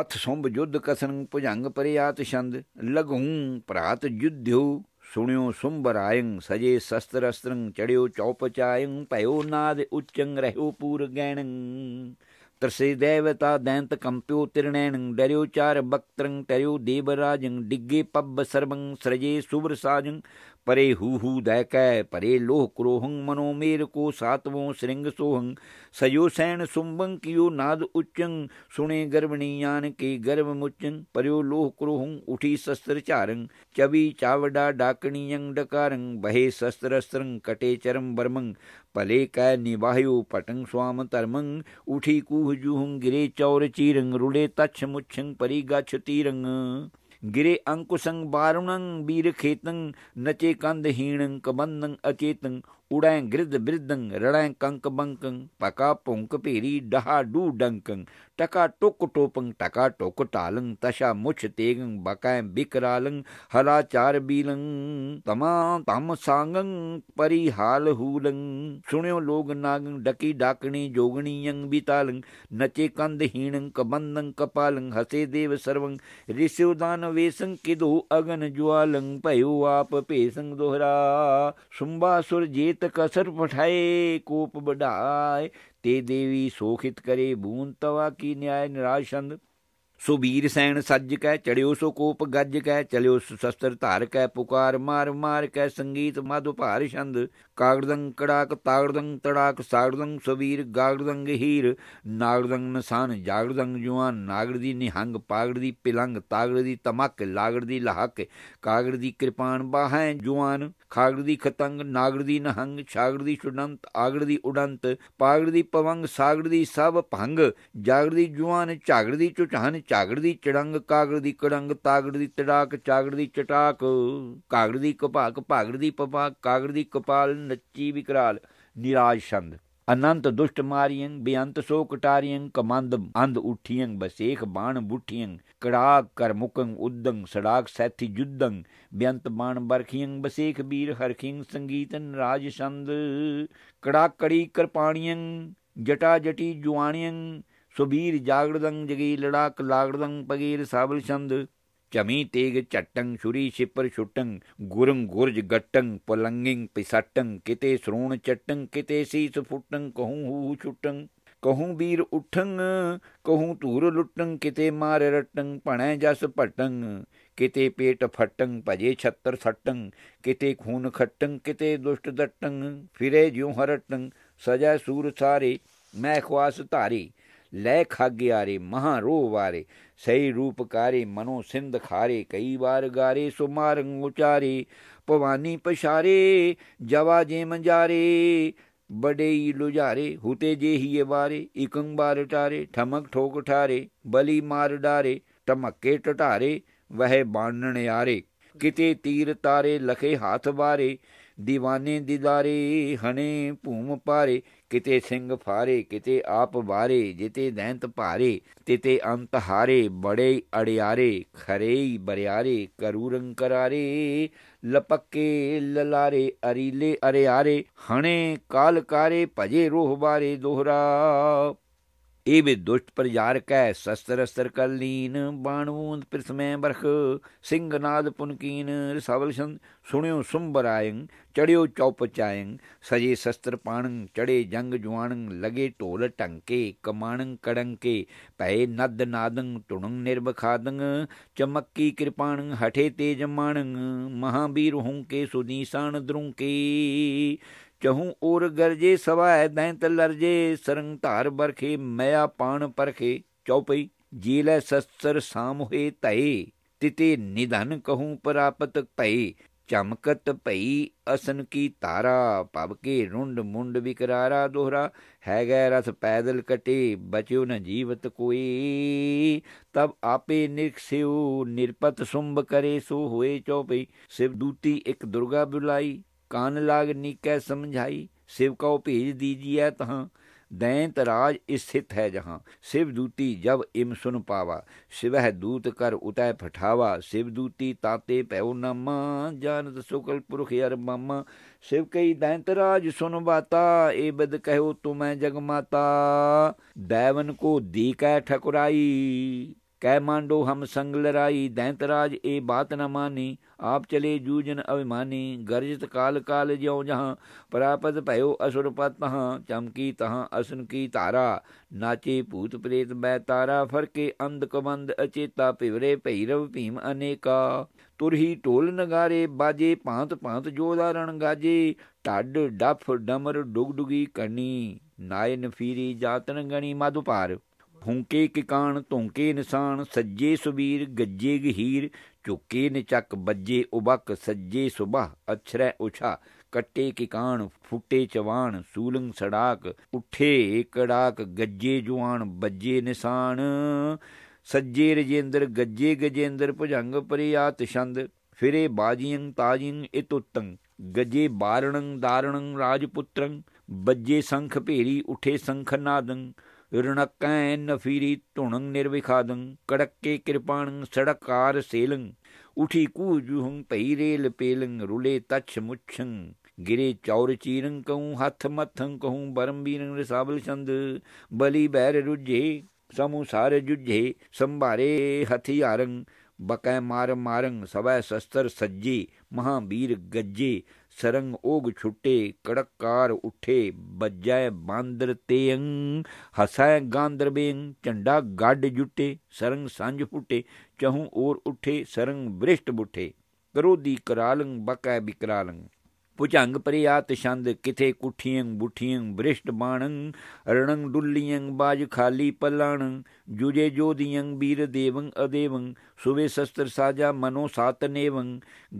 ਅਥ ਸੁੰਭ ਜੁਧ ਕਸਨ ਭੁਜੰਗ ਪਰਿਆਤ ਛੰਦ ਲਗੂੰ ਪ੍ਰਾਤ ਜੁਧਿਉ ਸੁਣਿਓ ਸੁੰਬਰ ਆਇੰ ਸਜੇ ਸ਼ਸਤਰ ਅਸਤਰੰ, ਚੜਿਓ ਚੌਪਚਾਇੰ ਭਇਓ ਨਾਦ ਉੱਚੰ, ਰਹਿਓ ਪੂਰ ਗੈਣੰ ਤਰਸੇ ਦੇਵਤਾ ਦੈਂਤ ਕੰਪਿਓ ਤਿਰਣੈਣ, ਡਰਿਓ ਚਾਰ ਬਕਤਰੰ, ਟਰਿਓ ਦੇਵਰਾਜੰ ਡਿੱਗੇ ਪੱਬ ਸਰਬੰ, ਸਰਜੇ ਸੁਬਰ ਸਾਜੰ ਪਰੇ ਹੂ ਹੂ ਦੈ ਪਰੇ ਲੋਹ ਕ੍ਰੋਹੰ ਮਨੋ ਮੇਰ ਕੋ ਸਾਤਵੋਂ ਸ੍ਰਿੰਗ ਸੋਹੰ। ਸਯੋ ਸੈਣ ਸੁੰਬੰ ਕਿਉ ਨਾਦ ਉੱਚੰ, ਸੁਣੇ ਗਰਵਣੀ ਯਾਨ ਕੇ ਗਰਵ ਮੁਚੰ। ਪਰਿਓ ਲੋਹ ਕ੍ਰੋਹੰ ਉਠੀ ਸ਼ਸਤਰ ਝਾਰੰ, ਚਬੀ ਚਾਵਡਾ ਡਾਕਣੀਯੰ ਡਕਾਰੰ, ਬਹੇ ਸ਼ਸਤਰ ਅਸਤਰੰ, ਕਟੇ ਚਰਮ ਬਰਮੰ। ਭਲੇ ਕੈ ਨਿਵਾਹਿਓ ਪਟੰ ਸੁਆਮ ਧਰਮੰ, ਉਠੀ ਕੂਹ ਜੂਹੰ ਗਿਰੇ ਚੌਰ ਚੀਰੰ ਰੁਲੇ ਤਛ ਮੁਛੰ ਪਰੀ ਗਛ ਤੀਰੰ। ਗਿਰੇ ਅੰਕੁਸੰ ਬਾਰੁਣੰ ਬੀਰ ਖੇਤੰ ਨਚੇ ਕੰਧ ਹੀਣੰ ਕਬੰਦੰ ਅਚੇਤੰ ਉੜੈ ਗ੍ਰਿਦ ਬਿਰਦੰ, ਰੜੈ ਕੰਕ ਬੰਕੰ, ਪਕਾ ਪੁੰਕ ਭੇਰੀ, ਡਹਾ ਡੂ ਡੰਕੰ, ਟਕਾ ਟੁਕ ਟੋਪੰ, ਟਕਾ ਟੁਕ ਟਾਲੰ, ਤਸ਼ਾ ਮੁਛ ਤੇਗੰ, ਬਕੈ ਬਿਕਰਾਲੰ, ਹਲਾ ਚਾਰ ਬੀਲੰ, ਤਮਾ ਤਮ ਸਾੰਗੰ, ਪਰੀ ਹਾਲ ਹੂਲੰ, ਸੁਣਿਓ ਲੋਗ ਨਾਗੰ, ਡਕੀ ਡਾਕਣੀ ਜੋਗਣੀਯੰ ਬਿਤਾਲੰ, ਨਚੇ ਕੰਦ ਹੀਣੰ ਕਬੰਦੰ ਕਪਾਲੰ, ਹਸੇ ਦੇਵ ਸਰਵੰ ਰਿਸਿਉ ਦਾਨ ਵੇਸੰ ਕਿਦੋ ਅਗਨ ਜਵਾਲੰ ਭਇਓ ਆਪ ਭੇਸੰ ਦੋਹਰਾ, ਸੁੰਬਾ ਸੁਰ ਜੇਤ ਕਸਰ ਪਠਾਏ ਕੋਪ ਬਢਾਏ ਤੇ ਦੇਵੀ ਸੋਖਿਤ ਕਰੇ ਬੂਨ ਤਵਾ ਕੀ ਨਿਆਇ ਨਿਰਾਸ਼ੰਦ ਸੋ ਵੀਰ ਸੈਣ ਸੱਜ ਕੈ, ਚੜਿਓ ਸੋ ਕੋਪ ਗੱਜ ਕੈ, ਚਲਿਓ ਸ਼ਸਤਰ ਧਾਰ ਕੈ, ਪੁਕਾਰ ਮਾਰ ਮਾਰ ਕੈ, ਸੰਗੀਤ ਮਧੁ ਭਾਰ ਛੰਦ। ਕਾਗੜਦੰ ਕੜਾਕ ਤਾਗੜਦੰ ਤੜਾਕ ਸਾਗੜਦੰ ਸਵੀਰ ਗਾਗੜਦੰ ਹੀਰ। ਨਾਗੜਦੰ ਨਸਾਨ ਜਾਗੜਦੰ ਜੁਆਨ। ਨਾਗੜ ਦੀ ਨਿਹੰਗ ਪਾਗੜ ਦੀ ਪਿਲੰਗ ਤਾਗੜ ਦੀ ਤਮਕ ਲਾਗੜ ਦੀ ਲਹਕ। ਕਾਗੜ ਦੀ ਕਿਰਪਾਨ ਬਾਹੈ ਜੁਆਨ। ਖਾਗੜ ਦੀ ਖਤੰਗ ਨਾਗੜ ਦੀ ਨਹੰਗ ਛਾਗੜ ਦੀ ਛੁਡੰਤ ਆਗੜ ਦੀ ਉਡੰਤ। ਪਾਗੜ ਦੀ ਪਵੰਗ ਸਾਗੜ ਦੀ ਸਭ ਭੰਗ। ਜਾਗੜ ਦੀ ਜੁਆਨ ਝਾਗੜ ਦੀ ਚੁਟਾਨ ਝਾਗੜ ਦੀ ਚੜੰਗ, ਕਾਗੜ ਦੀ ਕੜੰਗ, ਤਾਗੜ ਦੀ ਤੜਾਕ, ਚਾਗੜ ਦੀ ਚਟਾਕ, ਕਾਗੜ ਦੀ ਕਪਾਕ, ਭਾਗੜ ਦੀ ਪਪਾ ਕਾਗੜ ਦੀ ਕਪਾਲ, ਨੱਚੀ ਵਿਕਰਾਲ, ਨਿਰਾਜ ਛੰਦ। ਅਨੰਤ ਦੁਸ਼ਟ ਮਾਰੀਆਂ ਬੇਅੰਤ ਸੋ ਕਟਾਰੀਆਂ ਕਮੰਦ ਅੰਧ ਉਠੀਆਂ ਬਸੇਖ ਬਾਣ ਬੁਠੀਆਂ ਕੜਾਕ ਕਰ ਮੁਕੰ ਉਦੰ ਸੜਾਕ ਸੈਥੀ ਜੁਦੰ ਬੇਅੰਤ ਬਾਣ ਬਰਖੀਆਂ ਬਸੇਖ ਬੀਰ ਹਰਖਿੰਗ ਸੰਗੀਤਨ ਰਾਜ ਛੰਦ। ਕੜਾਕ ਕੜੀ ਕਰਪਾਣੀਆਂ ਜਟਾ ਜਟੀ ਜੁਆਣੀਆਂ ਸੁਬੀਰ ਜਾਗੜਦੰ ਜਗੀ ਲੜਾਕ ਲਾਗੜਦੰ ਪਗੀਰ ਸਾਬਲ ਛੰਦ। ਚਮੀ ਤੇਗ ਚਟੰ ਛੁਰੀ ਛਿਪਰ ਛੁਟੰ ਗੁਰੰ ਗੁਰਜ ਗਟੰ ਪਲੰਗਿੰ ਪਿਸਟੰ ਕਿਤੇ ਸਰੂਣ ਚਟੰ ਕਿਤੇ ਸੀਸ ਫੁਟੰ ਕਹੂੰ ਹੂ ਛੁਟੰ ਕਹੂੰ ਵੀਰ ਉਠੰ ਕਹੂੰ ਧੂਰ ਲੁੱਟੰ ਕਿਤੇ ਮਾਰ ਰਟੰ ਭਣੈ ਜਸ ਭਟੰ ਕਿਤੇ ਪੇਟ ਫਟੰ ਭਜੇ ਛੱਤਰ ਸਟੰ ਕਿਤੇ ਖੂਨ ਖਟੰ ਕਿਤੇ ਦੁਸ਼ਟ ਦਟੰ ਫਿਰੇ ਜਿਉ ਹਰਟੰ ਸਜਾ ਸੂਰ ਸਾਰੇ, ਮੈਂ ਖਵਾਸ ਧਾਰੀ। ਲੈ ਖਾਗਿਆਰੇ ਮਹਾ ਰੋ ਵਾਰੇ ਸਹੀ ਰੂਪਕਾਰੇ, ਮਨੋ ਸਿੰਧ ਖਾਰੇ, ਕਈ ਵਾਰ ਗਾਰੇ ਸੁਮਾਰੰ ਉਚਾਰੇ, ਭਵਾਨੀ ਪਛਾਰੇ, ਜਵਾ ਜੇ ਮੰਜਾਰੇ ਬੜੇਈ ਲੁਝਾਰੇ, ਹੁਤੇ ਜੇ ਹੀ ਵਾਰੇ, ਇਕੰ ਟਾਰੇ, ਠਮਕ ਠੋਕ ਠਾਰੇ, ਬਲੀ ਮਾਰ ਡਾਰੇ, ਟਮਕੇ ਟਟਾਰੇ, ਵਹਿ ਬਾਣਨ ਯਾਰੇ ਕਿਤੇ ਤੀਰ ਤਾਰੇ, ਲਖੇ ਹੱਥ ਵਾਰੇ ਦੀਵਾਨੇ ਦਿਦਾਰੇ, ਹਣੇ ਭੂਮ ਪਾਰੇ ਕਿਤੇ ਸਿੰਘ ਫਾਰੇ, ਕਿਤੇ ਆਪ ਬਾਰੇ ਜਿਤੇ ਦੈਂਤ ਭਾਰੇ, ਤਿਤੇ ਅੰਤ ਹਾਰੇ, ਬੜੇ ਅੜਿਆਰੇ, ਖਰੇਈ ਬਰਿਆਰੇ, ਕਰੂਰੰ ਕਰਾਰੇ, ਲਪੱਕੇ ਲਲਾਰੇ, ਅਰੀਲੇ ਅਰਿਆਰੇ, ਹਣੇ ਕਾਲਕਾਰੇ, ਭਜੇ ਰੋਹ ਬਾਰੇ ਦੋਹਰਾ। ਇਹ ਵੀ ਦੁਸ਼ਟ ਪ੍ਰਜਾਰ ਕੈ, ਸ਼ਸਤਰ ਅਸਤਰ ਕਲੀਨ ਬਾਣਵੂੰਦ ਪ੍ਰਿਥਮੈ ਬਰਖ, ਸਿੰਘ ਨਾਦ ਪੁਨਕੀਨ ਰਸਵਲ ਛੰਦ, ਸੁਣਿਓ ਸੁੰਬਰ ਆਇੰ, ਚੜਿਓ ਚੌਪ ਚਾਇੰ, ਸਜੇ ਸ਼ਸਤਰ ਪਾਣੰ, ਚੜੇ ਜੰਗ ਜੁਆਣੰ, ਲਗੇ ਢੋਲ ਟੰਕੇ ਕਮਾਣੰ ਕੜੰਕੇ ਭੈ ਨਦ ਨਾਦੰ, ਟੁਣੰ ਨਿਰਬਖਾਦੰ ਚਮੱਕੀ ਕਿਰਪਾਣੰ, ਹਠੇ ਤੇਜ ਮਾਣੰ, ਮਹਾਬੀਰ ਹੂੰ ਸੁਦੀਸਾਨ ਦਰੁੰਕੇ ਚਹੂ ਔਰ ਗਰਜੇ ਸਵਾਇ ਦੈਂਤ ਲਰਜੇ ਸਰੰਗ ਧਾਰ ਬਰਖੇ ਮਿਆ ਪਾਣ ਪਰਖੇ ਚੌਪਈ ਜੀਲੇ ਸਾਮ ਸਾਮੋਹੇ ਧਈ ਤਿਤੇ ਨਿਧਨ ਕਹੂੰ ਪ੍ਰਾਪਤ ਭਈ ਚਮਕਤ ਭਈ ਅਸਨ ਕੀ ਤਾਰਾ ਪਬ ਕੇ ਰੁੰਡ ਮੁੰਡ ਵਿਕਰਾਰਾ ਦੋਹਰਾ ਹੈ ਗੈ ਰਥ ਪੈਦਲ ਕਟੇ ਬਚਿਓ ਨ ਜੀਵਤ ਕੋਈ ਤਬ ਆਪੇ ਨਿਰਖਸਿਓ ਨਿਰਪਤ ਸੁੰਭ ਕਰੇ ਸੋ ਹੋਏ ਚੌਪਈ ਸਿਵ ਦੂਤੀ ਇੱਕ ਦੁਰਗਾ ਬੁਲਾਈ कान लाग नीकै समझाई शिव को भेज दीजिए तहाँ दैंत राज स्थित है जहाँ शिव दूती जब इम सुन पावा शिव दूत कर उतय फठावा शिव दूती ताते पैओ नामा जानत सुकल पुरख यर मामा शिव कई दैंत राज सुन बाता ए बद कहो तुम्हें जगमाता दैवन को दी कै ठकुराई ਕੈ ਮਾਂਡੋ, ਹਮ ਸੰਗ ਲਰਾਈ ਦੈਂਤ ਰਾਜ, ਏ ਬਾਤ ਨ ਮਾਨੀ, ਆਪ ਚਲੇ ਜੂਜਨ ਅਭਿਮਾਨੀ, ਗਰਜਤ ਕਾਲ ਕਾਲ ਜਿਉ ਜਹਾਂ, ਪ੍ਰਾਪਤ ਭਇਓ ਅਸੁਰ ਪਤ ਤਹਾਂ, ਚਮਕੀ ਤਹਾਂ ਅਸਨ ਕੀ ਧਾਰਾ, ਨਾਚੇ ਭੂਤ ਪ੍ਰੇਤ ਬੈ ਤਾਰਾ, ਫਰਕੇ ਅੰਧ ਕਬੰਦ ਅਚੇਤਾ, ਪਿਵਰੇ ਭੈਰਵ ਭੀਮ ਅਨੇਕਾ। ਤੁਰਹੀ ਢੋਲ ਨਗਾਰੇ, ਬਾਜੇ ਭਾਂਤ ਭਾਂਤ ਜੋਦਾਰਣ ਗਾਜੇ, ਢੱਡ ਡਫ ਡਮਰ ਡੁਗਡੁਗੀ ਕਰਨੀ ਨਾਇਨ ਫੀਰੀ ਜਾਤਨ ਗਣੀ ਮਾਧੁਪਾਰ ਫੂੰਕੇ ਕਿਕਾਨ ਧੌਂਕੇ ਨਿਸ਼ਾਨ ਸੱਜੇ ਸੁਬੀਰ, ਗੱਜੇ ਗਹੀਰ, ਝੁਕੇ ਨਿਚਕ, ਬੱਜੇ ਉਬਕ, ਸੱਜੇ ਸੁਬਹ, ਅਛਰੈ ਉਛਾ, ਕੱਟੇ ਕਿਕਾਨ ਫੁੱਟੇ ਚਵਾਨ ਸੂਲੰਗ ਸੜਾਕ, ਉਠੇ ਕੜਾਕ, ਗੱਜੇ ਜੁਆਨ ਬੱਜੇ ਨਿਸ਼ਾਨ ਸੱਜੇ ਰਜੇਂਦਰ, ਗੱਜੇ ਗਜੇਂਦਰ, ਭੁਜੰਗ ਪ੍ਰਿਆਤ ਛੰਦ, ਫਿਰੇ ਬਾਜੀਆਂ ਤਾਜੀਂ ਇਤੁੱਤੰ ਗਜੇ ਬਾਰਣੰ, ਦਾਰਣੰ, ਰਾਜਪੁੱਤਰੰ, ਬੱਜੇ ਸੰਖ ਭੇਰੀ, ਉਠੇ ਸੰਖ ਨਾਦੰ ਰਣਕੈ ਨਫੀਰੀ ਧੁਣੰ ਨਿਰਵਿਖਾਦੰ ਕੜਕੇ ਕਿਰਪਾਣੰ ਸੜਕਾਰ ਸੇਲੰ ਉਠੀ ਕੂਜੁਹੰ ਪਈ ਰੇਲ ਪੇਲੰ ਰੁਲੇ ਤਛ ਮੁਛੰ ਗਿਰੇ ਚੌਰ ਚੀਰੰ ਕਉ ਹੱਥ ਮਥੰ ਕਹੂੰ ਬਰਮ ਬੀਰੰ ਰਸਾਬਲ ਚੰਦ ਬਲੀ ਬੈਰ ਰੁਝੇ ਸਮੂ ਸਾਰੇ ਜੁਝੇ ਸੰਭਾਰੇ ਹਥਿਆਰੰ ਬਕੈ ਮਾਰ ਮਾਰੰ ਸਵੈ ਸ਼ਸਤਰ ਸੱਜੇ ਮਹਾਬੀਰ ਗੱਜੇ ਸਰੰਗ ਓਗ ਛੁੱਟੇ ਕੜਕਾਰ ਉਠੇ ਬੱਜੈ ਬਾਂਦਰ ਤੇੰ ਹਸੈ ਗਾਂਦਰਬੇੰ ਝੰਡਾ ਗੱਡ ਜੁਟੇ ਸਰੰਗ ਸਾਂਝ ਫੁੱਟੇ ਚਹੂ ਔਰ ਉਠੇ ਸਰੰਗ ਬ੍ਰਿਸ਼ਟ ਬੁਠੇ ਕਰੋਦੀ ਕਰਾਲੰ ਬਕੈ ਬਿਕਰਾਲੰ ਪੁਝੰਗ ਪ੍ਰਿਆਤ ਛੰਦ ਕਿਥੇ ਕੁਠੀਆਂ ਬੁਠੀਆਂ ਬ੍ਰਿਸ਼ਟ ਬਾਣੰ, ਰਣੰ ਡੁੱਲੀਆਂ ਬਾਜ ਖਾਲੀ ਪਲਾਣ, ਜੁਜੇ ਜੋਦੀਆਂ ਬੀਰ ਦੇਵੰ ਅਦੇਵੰ, ਸੁਵੇ ਸ਼ਸਤਰ ਸਾਜਾ ਮਨੋ ਸਾਤ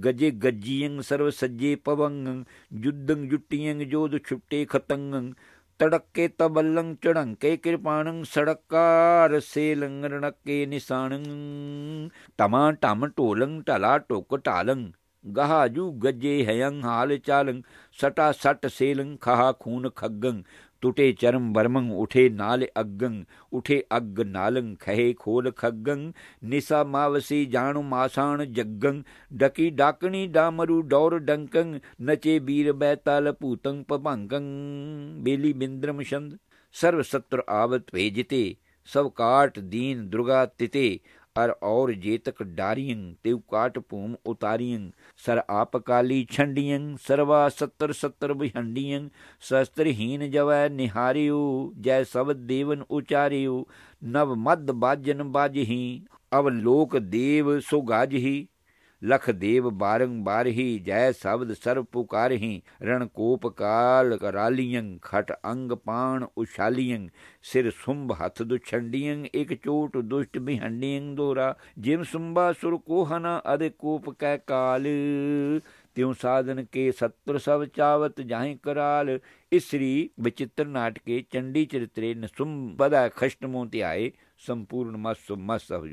ਗਜੇ ਗੱਜੀਆਂ ਸਰਵ ਸੱਜੇ ਪਵੰਗ ਜੁੱਦੰ ਜੁੱਟੀਆਂ ਜੋਦ ਛੁੱਟੇ ਖਤੰਗੰ ਤੜਕੇ ਤਬਲੰ ਚੜੰਕੇ ਕਿਰਪਾਣੰ, ਸੜਕਾਰ ਸੇਲੰ ਰਣਕੇ ਨਿਸ਼ਾਨੰ ਟਮਾ ਟਮ ਢੋਲੰ, ਢਲਾ ਟੋਕ ਢਾਲੰ। ਗਹਾਜੂ ਗੱਜੇ ਹਯੰ ਹਾਲ ਚਾਲੰ, ਸਟਾ ਸਟ ਸੇਲੰ, ਖਹਾ ਖੂਨ ਖੱਗੰ। ਟੁਟੇ ਚਰਮ ਬਰਮੰ ਉਠੇ ਨਾਲ ਅਗੰ। ਉਠੇ ਅਗ ਨਾਲੰ, ਖਹੇ ਖੋਲ ਖੱਗੰ। ਨਿਸਾ ਮਾਵਸੀ ਜਾਣੂ ਮਾਸਾਣ ਜੱਗੰ। ਡਕੀ ਡਾਕਣੀ ਡਾਮਰੂ ਡੌਰ ਡੰਕੰ। ਨਚੇ ਬੀਰ ਬੈਤਾਲ ਭੂਤੰ ਪਭੰਗੰ ਬੇਲੀ ਬਿੰਦਰਮ ਛੰਦ। ਸਰਵ ਸਤਰ ਆਵਤ ਭੇਜਤੇ। ਸਭ ਕਾਟ ਦੀਨ ਦੁਰਗਾ ਤਿਤੇ। ਅਰ ਔਰ ਜੇਤਕ ਡਾਰੀਆਂ ਤਿਵ ਕਾਟ ਭੂਮ ਉਤਾਰੀਆਂ ਸਰ ਆਪ ਕਾਲੀ ਛੰਡੀਆਂ ਸਰਵਾ ਸੱਤਰ ਸੱਤਰ ਬਿਹੰਡੀਆਂ ਸ਼ਸਤਰਹੀਨ ਜਵੈ ਨਿਹਾਰਿਓ ਜੈ ਸਬਦ ਦੇਵਨ ਉਚਾਰਿਓ ਨਵ ਮਦ ਬਾਜਨ ਬਾਜਹੀ ਅਵ ਲੋਕ ਦੇਵ ਸੋ ਗਾਜਹੀ ਲਖ ਦੇਵ ਬਾਰੰਬਾਰ ਹੀ, ਜੈ ਸ਼ਬਦ ਸਰਬ ਪੁਕਾਰਹੀ ਰਣ ਕਾਲ ਕਰਾਲੀਆਂ ਖਟ ਅੰਗ ਪਾਣ ਉਛਾਲੀਆਂ ਸਿਰ ਸੁੰਭ ਹੱਥ ਦੁਛੰਡੀਆਂ ਇਕ ਚੋਟ ਦੁਸ਼ਟ ਬਿਹੰਡੀਆਂ ਦੋਰਾ, ਜਿਮ ਸੁੰਭਾ ਸੁਰ ਕੋਹਨਾ ਅਦੇ ਕੋਪ ਕੈ ਕਾਲ। ਤਿਉ ਸਾਧਨ ਕੇ ਸਤਰ ਸਭ ਚਾਵਤ ਜਾਹੇ ਕਰਾਲ, ਇਸਰੀ ਵਿਚਿਤ੍ਰ ਨਾਟਕੇ ਚੰਡੀ ਚਰਿਤਰੇ ਨਸੁੰਭ ਬਦਾ ਖਸ਼ਟਮੋ ਧਿਆਏ, ਸੰਪੂਰਨ ਮਸ ਮਸ